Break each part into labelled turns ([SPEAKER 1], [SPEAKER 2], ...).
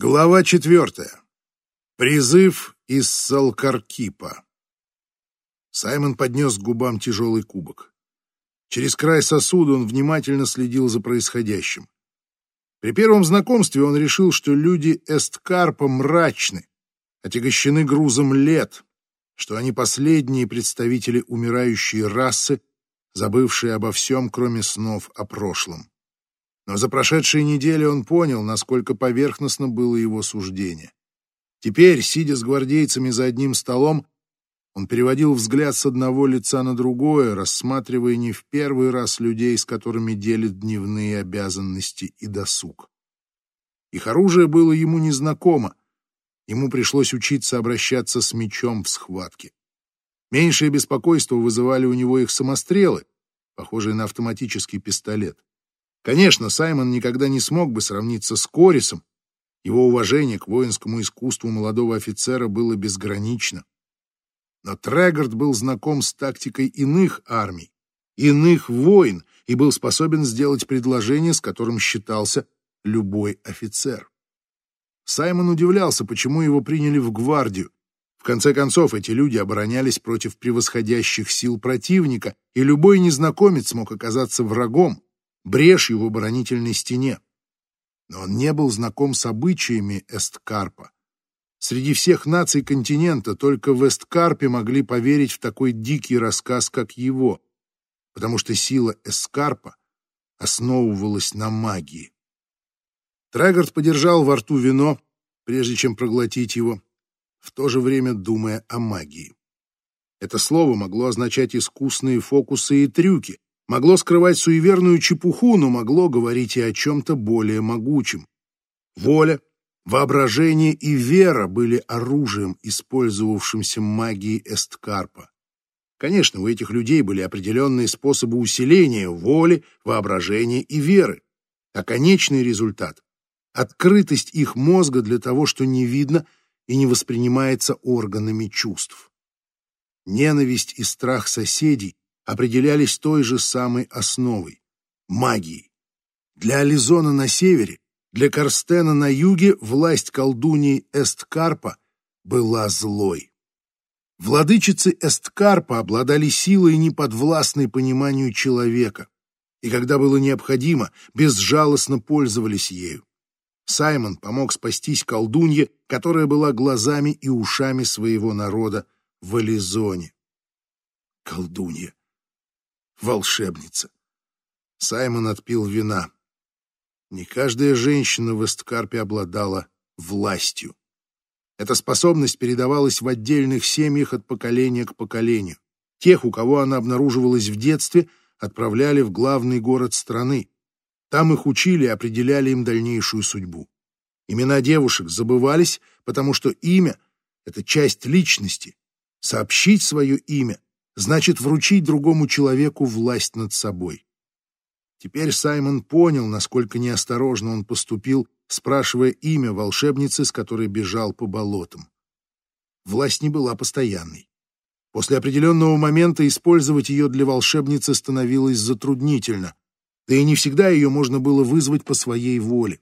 [SPEAKER 1] Глава четвертая. Призыв из Салкаркипа. Саймон поднес к губам тяжелый кубок. Через край сосуда он внимательно следил за происходящим. При первом знакомстве он решил, что люди Эсткарпа мрачны, отягощены грузом лет, что они последние представители умирающей расы, забывшие обо всем, кроме снов о прошлом. Но за прошедшие недели он понял, насколько поверхностно было его суждение. Теперь, сидя с гвардейцами за одним столом, он переводил взгляд с одного лица на другое, рассматривая не в первый раз людей, с которыми делит дневные обязанности и досуг. Их оружие было ему незнакомо. Ему пришлось учиться обращаться с мечом в схватке. Меньшее беспокойство вызывали у него их самострелы, похожие на автоматический пистолет. Конечно, Саймон никогда не смог бы сравниться с Корисом. Его уважение к воинскому искусству молодого офицера было безгранично. Но Трегорд был знаком с тактикой иных армий, иных войн и был способен сделать предложение, с которым считался любой офицер. Саймон удивлялся, почему его приняли в гвардию. В конце концов, эти люди оборонялись против превосходящих сил противника, и любой незнакомец мог оказаться врагом брешью в оборонительной стене. Но он не был знаком с обычаями Эсткарпа. Среди всех наций континента только в Эсткарпе могли поверить в такой дикий рассказ, как его, потому что сила Эскарпа основывалась на магии. Трегард подержал во рту вино, прежде чем проглотить его, в то же время думая о магии. Это слово могло означать искусные фокусы и трюки, могло скрывать суеверную чепуху, но могло говорить и о чем-то более могучем. Воля, воображение и вера были оружием, использовавшимся магией Эсткарпа. Конечно, у этих людей были определенные способы усиления воли, воображения и веры, а конечный результат — открытость их мозга для того, что не видно и не воспринимается органами чувств. Ненависть и страх соседей определялись той же самой основой — магией. Для Ализона на севере, для Карстена на юге власть колдуньи Эсткарпа была злой. Владычицы Эсткарпа обладали силой, неподвластной пониманию человека, и когда было необходимо, безжалостно пользовались ею. Саймон помог спастись колдунье, которая была глазами и ушами своего народа в Ализоне. Колдунья волшебница. Саймон отпил вина. Не каждая женщина в Эсткарпе обладала властью. Эта способность передавалась в отдельных семьях от поколения к поколению. Тех, у кого она обнаруживалась в детстве, отправляли в главный город страны. Там их учили и определяли им дальнейшую судьбу. Имена девушек забывались, потому что имя — это часть личности. Сообщить свое имя значит вручить другому человеку власть над собой. Теперь Саймон понял, насколько неосторожно он поступил, спрашивая имя волшебницы, с которой бежал по болотам. Власть не была постоянной. После определенного момента использовать ее для волшебницы становилось затруднительно, да и не всегда ее можно было вызвать по своей воле.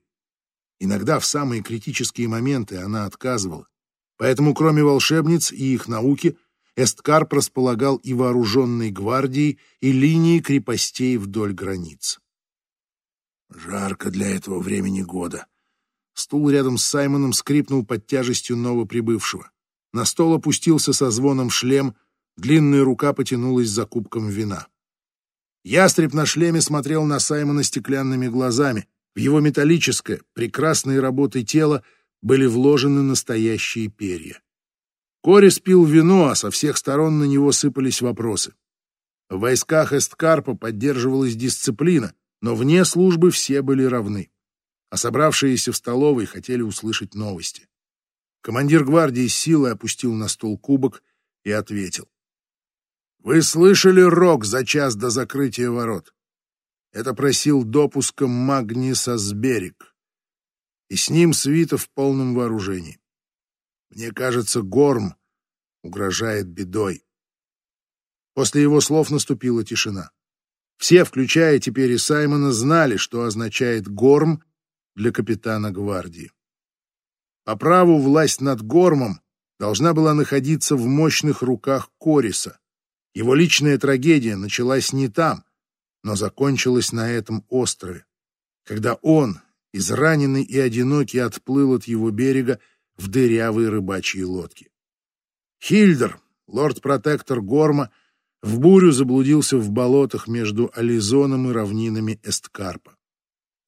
[SPEAKER 1] Иногда в самые критические моменты она отказывала. Поэтому, кроме волшебниц и их науки, Эсткарп располагал и вооруженной гвардией, и линией крепостей вдоль границ. Жарко для этого времени года. Стул рядом с Саймоном скрипнул под тяжестью новоприбывшего. На стол опустился со звоном шлем, длинная рука потянулась за кубком вина. Ястреб на шлеме смотрел на Саймона стеклянными глазами. В его металлическое, прекрасной работой тело были вложены настоящие перья. Кори спил вино, а со всех сторон на него сыпались вопросы. В войсках Эсткарпа поддерживалась дисциплина, но вне службы все были равны. А собравшиеся в столовой хотели услышать новости. Командир гвардии силой опустил на стол кубок и ответил. «Вы слышали рок за час до закрытия ворот? Это просил допуском Магнис Асберик. И с ним свита в полном вооружении. Мне кажется, Горм угрожает бедой. После его слов наступила тишина. Все, включая теперь и Саймона, знали, что означает Горм для капитана гвардии. По праву власть над Гормом должна была находиться в мощных руках Кориса. Его личная трагедия началась не там, но закончилась на этом острове, когда он, израненный и одинокий, отплыл от его берега в дырявые рыбачьи лодки. Хильдер, лорд-протектор Горма, в бурю заблудился в болотах между Ализоном и равнинами Эсткарпа.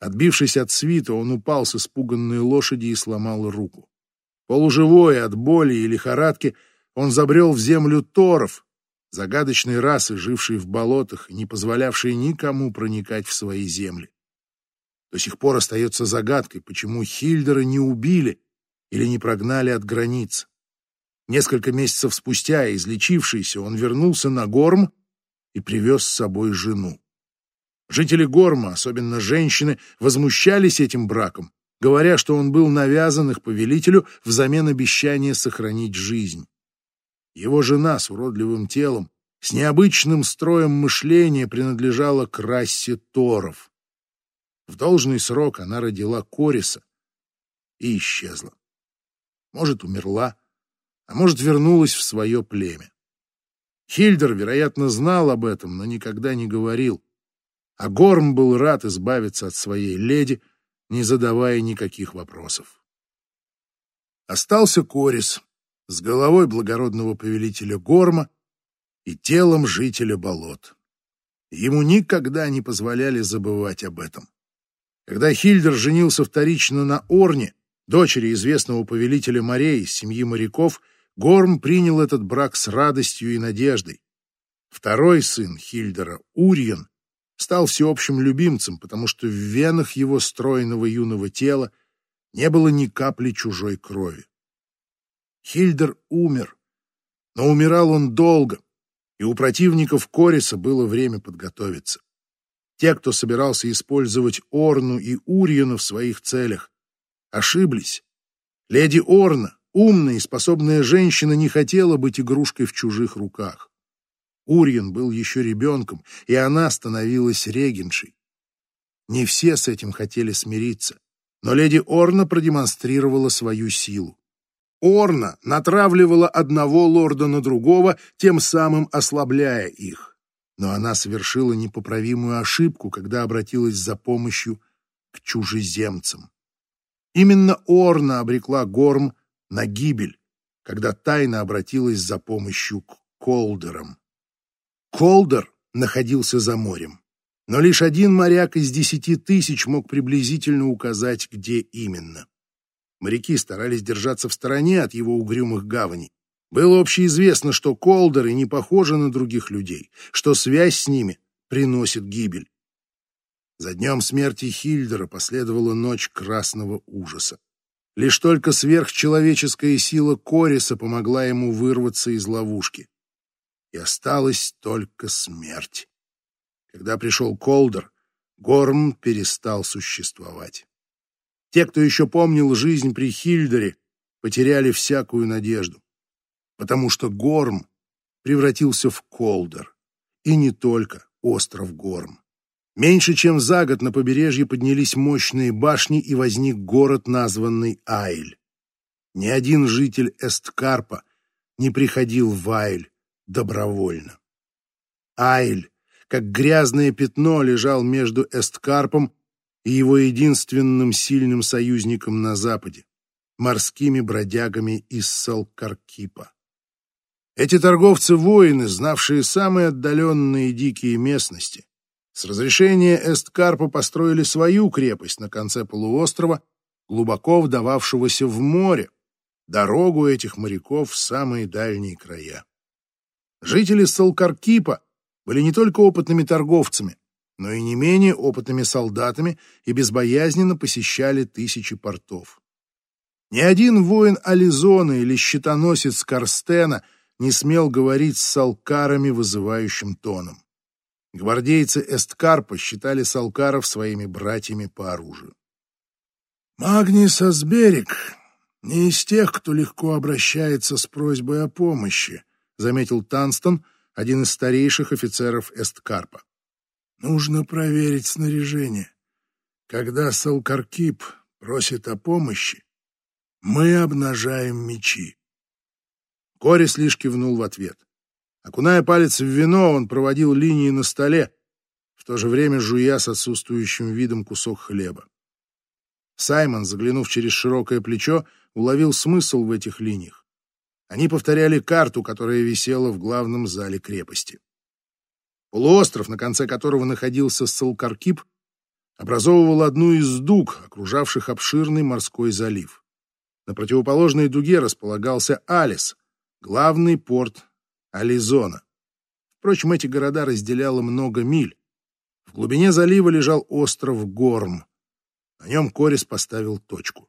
[SPEAKER 1] Отбившись от свита, он упал с испуганной лошади и сломал руку. Полуживой от боли и лихорадки, он забрел в землю Торов, загадочной расы, жившей в болотах и не позволявшей никому проникать в свои земли. До сих пор остается загадкой, почему Хильдера не убили или не прогнали от границ. Несколько месяцев спустя, излечившийся, он вернулся на Горм и привез с собой жену. Жители Горма, особенно женщины, возмущались этим браком, говоря, что он был навязан их повелителю взамен обещания сохранить жизнь. Его жена с уродливым телом, с необычным строем мышления принадлежала к расе Торов. В должный срок она родила Кориса и исчезла. Может, умерла, а может, вернулась в свое племя. Хильдер, вероятно, знал об этом, но никогда не говорил. А Горм был рад избавиться от своей леди, не задавая никаких вопросов. Остался Корис с головой благородного повелителя Горма и телом жителя болот. Ему никогда не позволяли забывать об этом. Когда Хильдер женился вторично на Орне, дочери известного повелителя морей семьи моряков, Горм принял этот брак с радостью и надеждой. Второй сын Хильдера, Урьен, стал всеобщим любимцем, потому что в венах его стройного юного тела не было ни капли чужой крови. Хильдер умер, но умирал он долго, и у противников Кориса было время подготовиться. Те, кто собирался использовать Орну и Урьена в своих целях, ошиблись. Леди Орна Умная и способная женщина не хотела быть игрушкой в чужих руках. Урьен был еще ребенком, и она становилась регеншей. Не все с этим хотели смириться, но леди Орна продемонстрировала свою силу. Орна натравливала одного лорда на другого, тем самым ослабляя их. Но она совершила непоправимую ошибку, когда обратилась за помощью к чужеземцам. Именно Орна обрекла Горм на гибель, когда тайна обратилась за помощью к Колдерам. Колдер находился за морем, но лишь один моряк из десяти тысяч мог приблизительно указать, где именно. Моряки старались держаться в стороне от его угрюмых гаваней. Было общеизвестно, что колдеры не похожи на других людей, что связь с ними приносит гибель. За днем смерти Хильдера последовала ночь красного ужаса. Лишь только сверхчеловеческая сила Кориса помогла ему вырваться из ловушки. И осталась только смерть. Когда пришел Колдер, Горм перестал существовать. Те, кто еще помнил жизнь при Хильдере, потеряли всякую надежду, потому что Горм превратился в Колдер, и не только остров Горм. Меньше чем за год на побережье поднялись мощные башни и возник город, названный Айль. Ни один житель Эсткарпа не приходил в Айль добровольно. Айль, как грязное пятно, лежал между Эсткарпом и его единственным сильным союзником на западе — морскими бродягами из Салкаркипа. Эти торговцы-воины, знавшие самые отдаленные дикие местности, с разрешения Эсткарпа построили свою крепость на конце полуострова, глубоко вдававшегося в море, дорогу этих моряков в самые дальние края. Жители Салкаркипа были не только опытными торговцами, но и не менее опытными солдатами и безбоязненно посещали тысячи портов. Ни один воин Ализона или щитоносец Карстена не смел говорить с салкарами вызывающим тоном. Гвардейцы Эсткарпа считали салкаров своими братьями по оружию. Магнис Асберик не из тех, кто легко обращается с просьбой о помощи, заметил Танстон, один из старейших офицеров Эсткарпа. Нужно проверить снаряжение. Когда Салкаркип просит о помощи, Мы обнажаем мечи. Корис лишь кивнул в ответ. Окуная палец в вино, он проводил линии на столе, в то же время жуя с отсутствующим видом кусок хлеба. Саймон, заглянув через широкое плечо, уловил смысл в этих линиях. Они повторяли карту, которая висела в главном зале крепости. Полуостров, на конце которого находился Салкаркип, образовывал одну из дуг, окружавших обширный морской залив. На противоположной дуге располагался Алис, главный порт Ализона. Впрочем, эти города разделяло много миль. В глубине залива лежал остров Горм. На нем Корис поставил точку.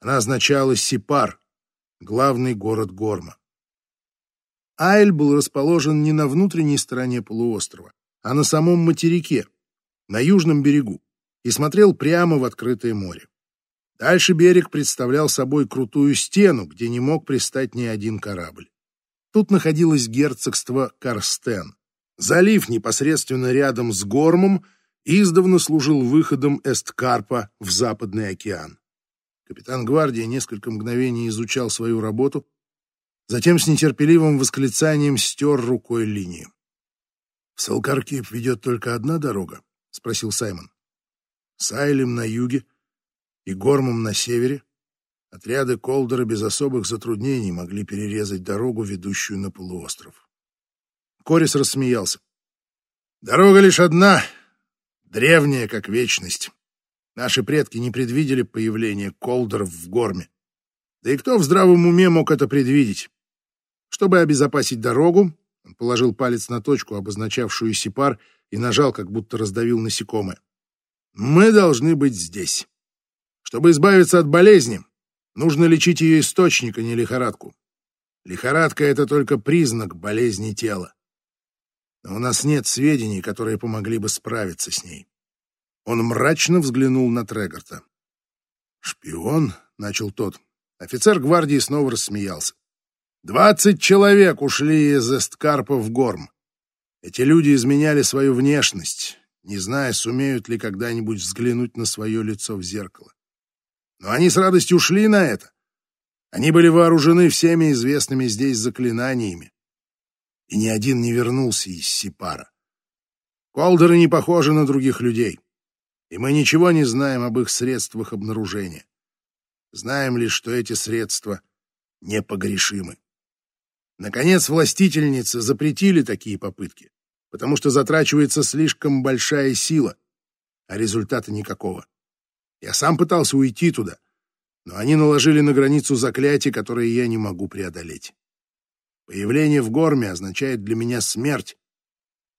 [SPEAKER 1] Она означала Сипар, главный город Горма. Айль был расположен не на внутренней стороне полуострова, а на самом материке, на южном берегу, и смотрел прямо в открытое море. Дальше берег представлял собой крутую стену, где не мог пристать ни один корабль. Тут находилось герцогство Карстен. Залив непосредственно рядом с Гормом издавна служил выходом Эсткарпа в Западный океан. Капитан гвардии несколько мгновений изучал свою работу, затем с нетерпеливым восклицанием стер рукой линию. «В Салкаркип ведет только одна дорога?» — спросил Саймон. «Сайлем на юге и Гормом на севере отряды Колдера без особых затруднений могли перерезать дорогу, ведущую на полуостров». Корис рассмеялся. «Дорога лишь одна, древняя, как вечность. Наши предки не предвидели появление колдеров в горме. Да и кто в здравом уме мог это предвидеть? Чтобы обезопасить дорогу, он положил палец на точку, обозначавшую сипар, и нажал, как будто раздавил насекомое. Мы должны быть здесь. Чтобы избавиться от болезни, нужно лечить ее источник, а не лихорадку. Лихорадка — это только признак болезни тела. Но у нас нет сведений, которые помогли бы справиться с ней. Он мрачно взглянул на Трегарта. «Шпион?» — начал тот. Офицер гвардии снова рассмеялся. «Двадцать человек ушли из Эсткарпа в Горм. Эти люди изменяли свою внешность, не зная, сумеют ли когда-нибудь взглянуть на свое лицо в зеркало. Но они с радостью ушли на это. Они были вооружены всеми известными здесь заклинаниями. И ни один не вернулся из Сипара. Колдеры не похожи на других людей и мы ничего не знаем об их средствах обнаружения. Знаем лишь, что эти средства непогрешимы. Наконец, властительницы запретили такие попытки, потому что затрачивается слишком большая сила, а результата никакого. Я сам пытался уйти туда, но они наложили на границу заклятие, которое я не могу преодолеть. Появление в Горме означает для меня смерть,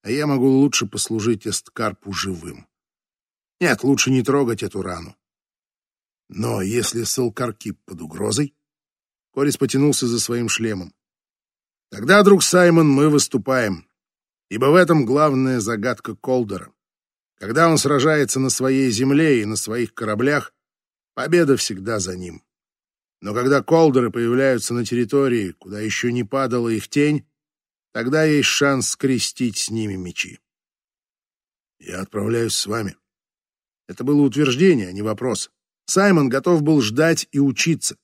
[SPEAKER 1] а я могу лучше послужить Эсткарпу живым. Нет, лучше не трогать эту рану. Но если Салкаркип под угрозой... Корис потянулся за своим шлемом. Тогда, друг Саймон, мы выступаем. Ибо в этом главная загадка Колдера. Когда он сражается на своей земле и на своих кораблях, победа всегда за ним. Но когда колдеры появляются на территории, куда еще не падала их тень, тогда есть шанс скрестить с ними мечи. Я отправляюсь с вами. Это было утверждение, а не вопрос. Саймон готов был ждать и учиться.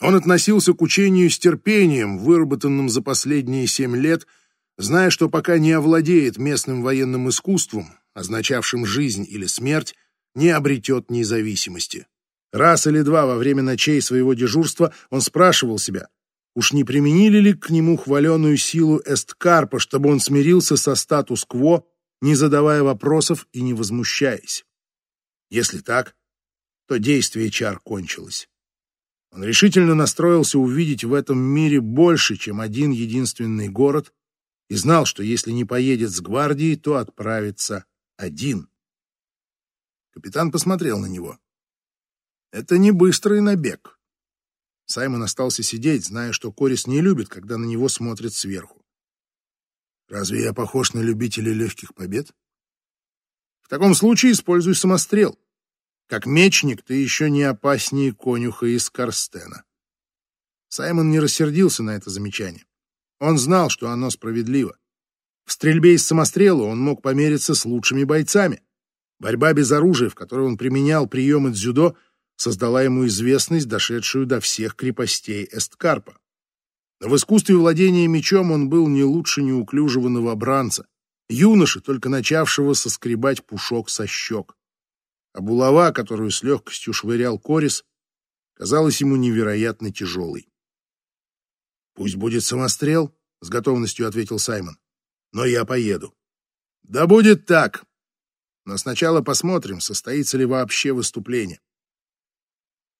[SPEAKER 1] Он относился к учению с терпением, выработанным за последние семь лет, зная, что пока не овладеет местным военным искусством, означавшим жизнь или смерть, не обретет независимости. Раз или два во время ночей своего дежурства он спрашивал себя, уж не применили ли к нему хваленую силу Эсткарпа, чтобы он смирился со статус-кво, не задавая вопросов и не возмущаясь. Если так, то действие чар кончилось. Он решительно настроился увидеть в этом мире больше, чем один единственный город, и знал, что если не поедет с гвардией, то отправится один. Капитан посмотрел на него. Это не быстрый набег. Саймон остался сидеть, зная, что Корис не любит, когда на него смотрят сверху. Разве я похож на любителя легких побед? В таком случае используй самострел. Как мечник ты еще не опаснее конюха из Карстена. Саймон не рассердился на это замечание. Он знал, что оно справедливо. В стрельбе из самострела он мог помериться с лучшими бойцами. Борьба без оружия, в которой он применял приемы дзюдо, создала ему известность, дошедшую до всех крепостей Эсткарпа. В искусстве владения мечом он был не лучше неуклюжего новобранца, юноши, только начавшего соскребать пушок со щек. А булава, которую с легкостью швырял Корис, казалась ему невероятно тяжелой. «Пусть будет самострел», — с готовностью ответил Саймон. «Но я поеду». «Да будет так. Но сначала посмотрим, состоится ли вообще выступление».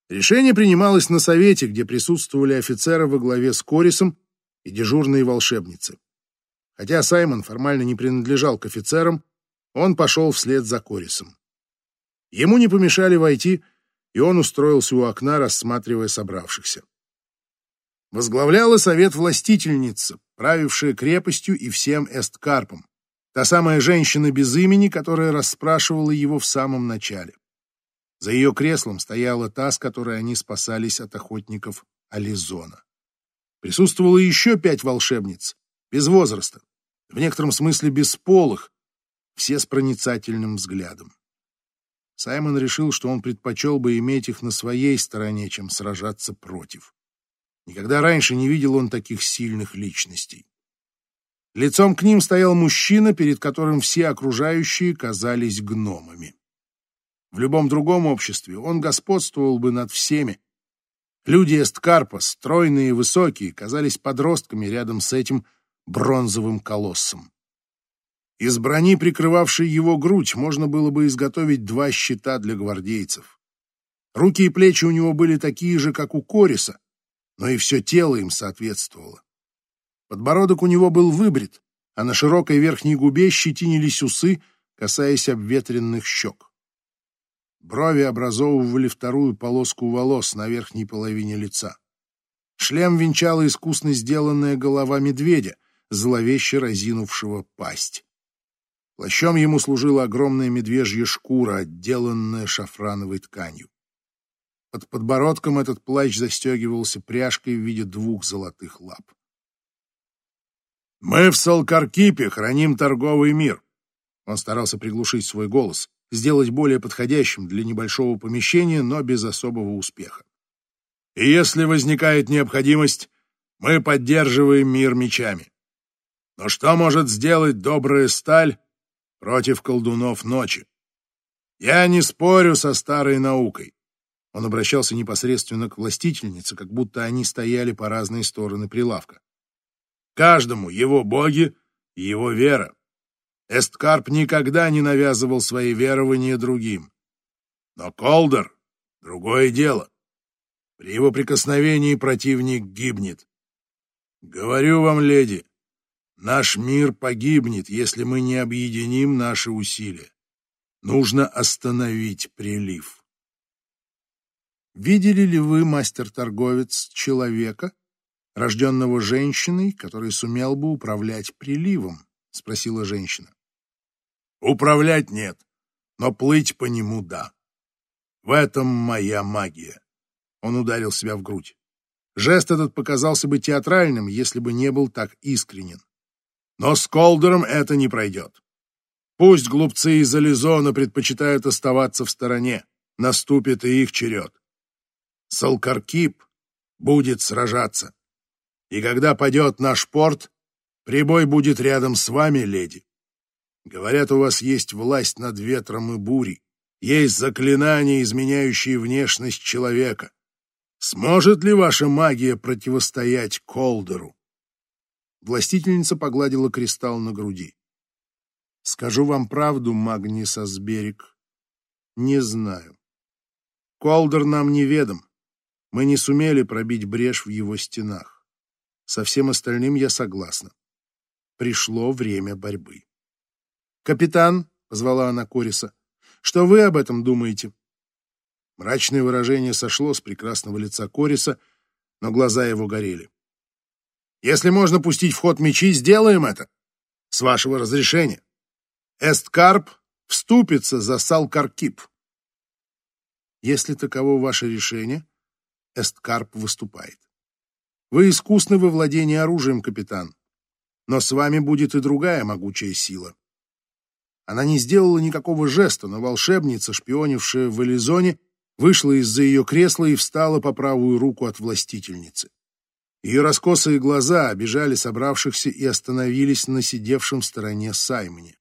[SPEAKER 1] Решение принималось на совете, где присутствовали офицеры во главе с Корисом и дежурные волшебницы. Хотя Саймон формально не принадлежал к офицерам, он пошел вслед за Корисом. Ему не помешали войти, и он устроился у окна, рассматривая собравшихся. Возглавляла совет властительница, правившая крепостью и всем Эсткарпом, та самая женщина без имени, которая расспрашивала его в самом начале. За ее креслом стояла та, с которой они спасались от охотников Ализона. Присутствовало еще пять волшебниц, без возраста, в некотором смысле бесполых, все с проницательным взглядом. Саймон решил, что он предпочел бы иметь их на своей стороне, чем сражаться против. Никогда раньше не видел он таких сильных личностей. Лицом к ним стоял мужчина, перед которым все окружающие казались гномами. В любом другом обществе он господствовал бы над всеми. Люди Эсткарпа, стройные и высокие, казались подростками рядом с этим бронзовым колоссом. Из брони, прикрывавшей его грудь, можно было бы изготовить два щита для гвардейцев. Руки и плечи у него были такие же, как у Кориса, но и все тело им соответствовало. Подбородок у него был выбрит, а на широкой верхней губе щетинились усы, касаясь обветренных щек. Брови образовывали вторую полоску волос на верхней половине лица. Шлем венчала искусно сделанная голова медведя, зловеще разинувшего пасть. Плащом ему служила огромная медвежья шкура, отделанная шафрановой тканью. Под подбородком этот плащ застегивался пряжкой в виде двух золотых лап. «Мы в Салкаркипе храним торговый мир», — он старался приглушить свой голос, сделать более подходящим для небольшого помещения, но без особого успеха. И если возникает необходимость, мы поддерживаем мир мечами. Но что может сделать добрая сталь против колдунов ночи? Я не спорю со старой наукой. Он обращался непосредственно к властительнице, как будто они стояли по разные стороны прилавка. Каждому его боги и его вера. Эсткарп никогда не навязывал свои верования другим. Но Колдер — другое дело. При его прикосновении противник гибнет. Говорю вам, леди, наш мир погибнет, если мы не объединим наши усилия. Нужно остановить прилив. Видели ли вы, мастер-торговец, человека, рожденного женщиной, который сумел бы управлять приливом? — спросила женщина. Управлять нет, но плыть по нему — да. В этом моя магия. Он ударил себя в грудь. Жест этот показался бы театральным, если бы не был так искренен. Но с Колдером это не пройдет. Пусть глупцы из Ализона предпочитают оставаться в стороне, наступит и их черед. Салкаркип будет сражаться. И когда падет наш порт, прибой будет рядом с вами, леди. Говорят, у вас есть власть над ветром и бурей, есть заклинания, изменяющие внешность человека. Сможет ли ваша магия противостоять Колдеру? Властительница погладила кристалл на груди. Скажу вам правду, Магнис Асберик, не знаю. Колдер нам неведом. Мы не сумели пробить брешь в его стенах. Со всем остальным я согласна. Пришло время борьбы. «Капитан», — позвала она Кориса, — «что вы об этом думаете?» Мрачное выражение сошло с прекрасного лица Кориса, но глаза его горели. «Если можно пустить в ход мечи, сделаем это. С вашего разрешения. Эсткарп вступится за Салкаркип». «Если таково ваше решение, Эсткарп выступает. Вы искусны во владении оружием, капитан, но с вами будет и другая могучая сила. Она не сделала никакого жеста, но волшебница, шпионившая в Элизоне, вышла из-за ее кресла и встала по правую руку от властительницы. Ее раскосые глаза обижали собравшихся и остановились на сидевшем стороне Саймоне.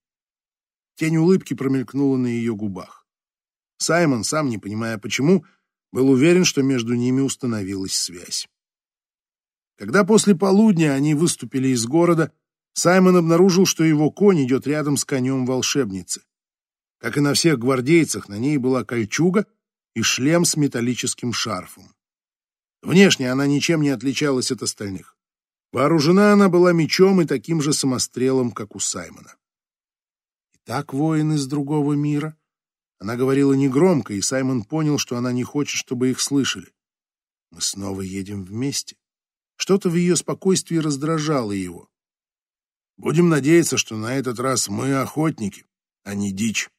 [SPEAKER 1] Тень улыбки промелькнула на ее губах. Саймон, сам не понимая почему, был уверен, что между ними установилась связь. Когда после полудня они выступили из города, Саймон обнаружил, что его конь идет рядом с конем волшебницы. Как и на всех гвардейцах, на ней была кольчуга и шлем с металлическим шарфом. Внешне она ничем не отличалась от остальных. Вооружена она была мечом и таким же самострелом, как у Саймона. «Итак, воин из другого мира?» Она говорила негромко, и Саймон понял, что она не хочет, чтобы их слышали. «Мы снова едем вместе». Что-то в ее спокойствии раздражало его. «Будем надеяться, что на этот раз мы охотники, а не дичь».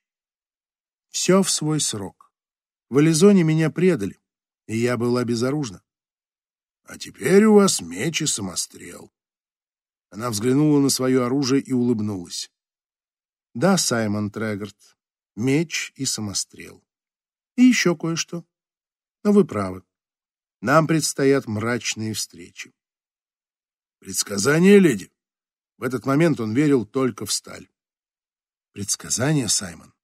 [SPEAKER 1] Все в свой срок. В Ализоне меня предали, и я была безоружна. А теперь у вас меч и самострел. Она взглянула на свое оружие и улыбнулась. Да, Саймон Трегорт, меч и самострел. И еще кое-что. Но вы правы. Нам предстоят мрачные встречи. Предсказание, леди. В этот момент он верил только в сталь. Предсказание, Саймон.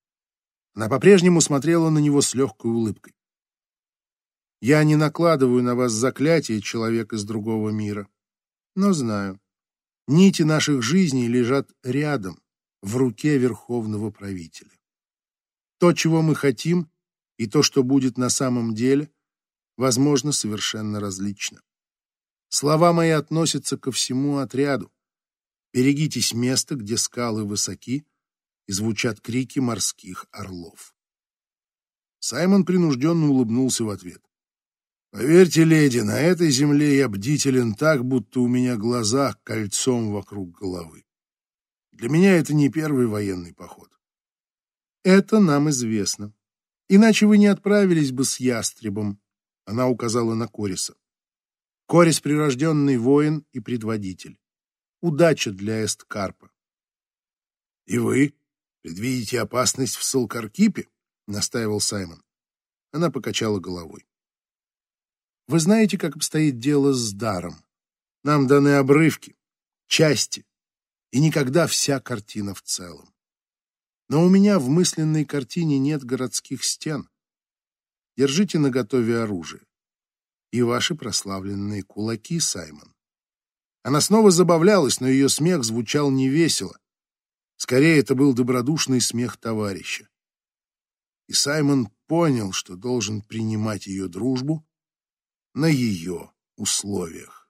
[SPEAKER 1] Она по-прежнему смотрела на него с легкой улыбкой. Я не накладываю на вас заклятие, человек из другого мира, но знаю, нити наших жизней лежат рядом, в руке верховного правителя. То, чего мы хотим, и то, что будет на самом деле, возможно, совершенно различно. Слова мои относятся ко всему отряду. Берегитесь места, где скалы высоки, и звучат крики морских орлов. Саймон принужденно улыбнулся в ответ. «Поверьте, леди, на этой земле я бдителен так, будто у меня глаза кольцом вокруг головы. Для меня это не первый военный поход. Это нам известно. Иначе вы не отправились бы с ястребом, она указала на Кориса. Корис — прирожденный воин и предводитель. Удача для Эсткарпа. И вы предвидите опасность в Салкаркипе? настаивал Саймон. Она покачала головой. Вы знаете, как обстоит дело с даром? Нам даны обрывки, части, и никогда вся картина в целом. Но у меня в мысленной картине нет городских стен. Держите наготове оружие. И ваши прославленные кулаки, Саймон. Она снова забавлялась, но ее смех звучал невесело. Скорее, это был добродушный смех товарища. И Саймон понял, что должен принимать ее дружбу на ее условиях.